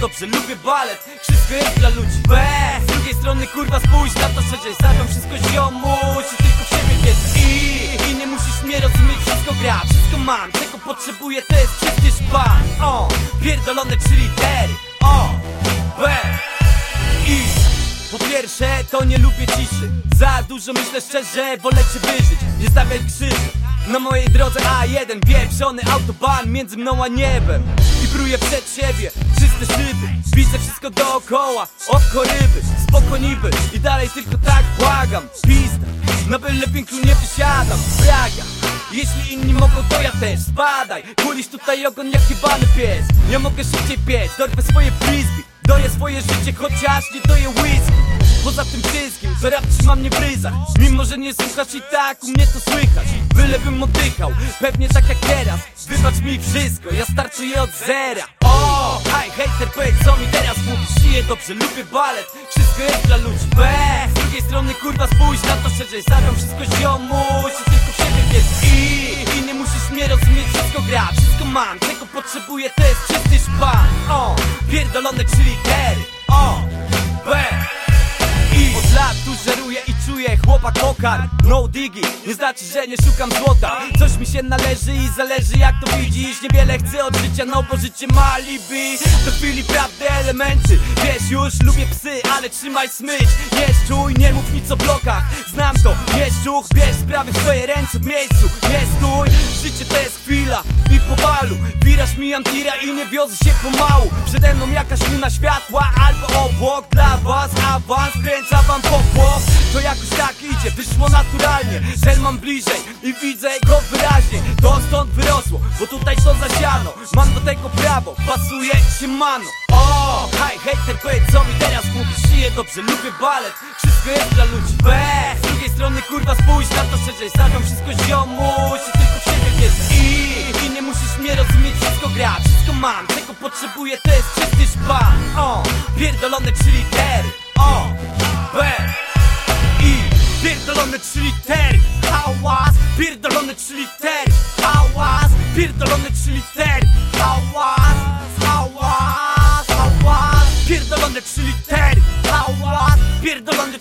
Dobrze, lubię balet. Wszystko jest dla ludzi. B. Z drugiej strony kurwa spójrz na to szerzej. Zagram wszystko ziomuś i tylko w siebie wierzę I, I nie musisz mnie rozumieć, wszystko gra Wszystko mam, czego potrzebuję to jest czysty szpan O, pierdolone trzy litery O, B. I po pierwsze, to nie lubię ciszy. Za dużo myślę szczerze, wolę cię wyżyć. Nie stawiaj krzyży. Na mojej drodze A1 Wieprzony autoban między mną a niebem I pruję przed siebie czyste szyby Widzę wszystko dookoła, oko ryby Spoko niby i dalej tylko tak błagam Pizda, na byle pięknu nie wysiadam Braga. Jeśli inni mogą, to ja też Spadaj, kulisz tutaj ogon jak jebany pies. Ja mogę szybciej biec, dorwę swoje frisbee Doję swoje życie, chociaż nie doję whisky Poza tym wszystkim, że rap trzyma mnie w ryzach. Mimo, że nie słuchasz i tak u mnie to słychać. Bylebym oddychał, pewnie tak jak teraz. Wybacz mi wszystko, ja starczuję od zera. O, hej, hejter, powiedz co mi teraz mówisz? Żyję dobrze, lubię balet, wszystko jest dla ludzi. B, z drugiej strony kurwa spójrz na to szerzej. Zagram wszystko ziomuś i tylko w siebie wierzę I, i nie musisz mnie rozumieć, wszystko gra Wszystko mam, czego potrzebuję to jest czysty szpan O, pierdolone trzy litery chłopak kokar No digi, nie znaczy, że nie szukam złota. Coś mi się należy i zależy jak to widzisz. Niewiele chcę od życia, no bo życie ma alibi Do chwili prawdy elementy. Wiesz już, lubię psy, ale trzymaj smycz. Nie szczuj, nie mów nic o blokach. Znam to, nie szczuch, bierz sprawy w swoje ręce w miejscu. Nie stój, życie to jest chwila i po balu Wirasz mi antira i nie wiozę się pomału. Przede mną jakaś luna światła albo obłok Dla was. Awans, kręca wam popłoch To jakoś wyszło naturalnie. Cel mam bliżej i widzę go wyraźnie To stąd wyrosło, bo tutaj to zasiano. Mam do tego prawo, pasuje się mano. O, hej, hejter, powiedz co mi teraz mówisz? Żyję dobrze, lubię balet, wszystko jest dla ludzi. B, z drugiej strony kurwa spójrz na to szerzej. Zagram wszystko ziomuś i tylko w siebie wierzę. I, i nie musisz mnie rozumieć, wszystko gra Wszystko mam, czego potrzebuję to jest czysty szpan O, pierdolone trzy litery O, B pierdolone trzy litery Hałas, pierdolone trzy litery Hałas, pierdolone trzy litery Hałas, hałas, hałas Pierdolone trzy litery Hałas, pierdolone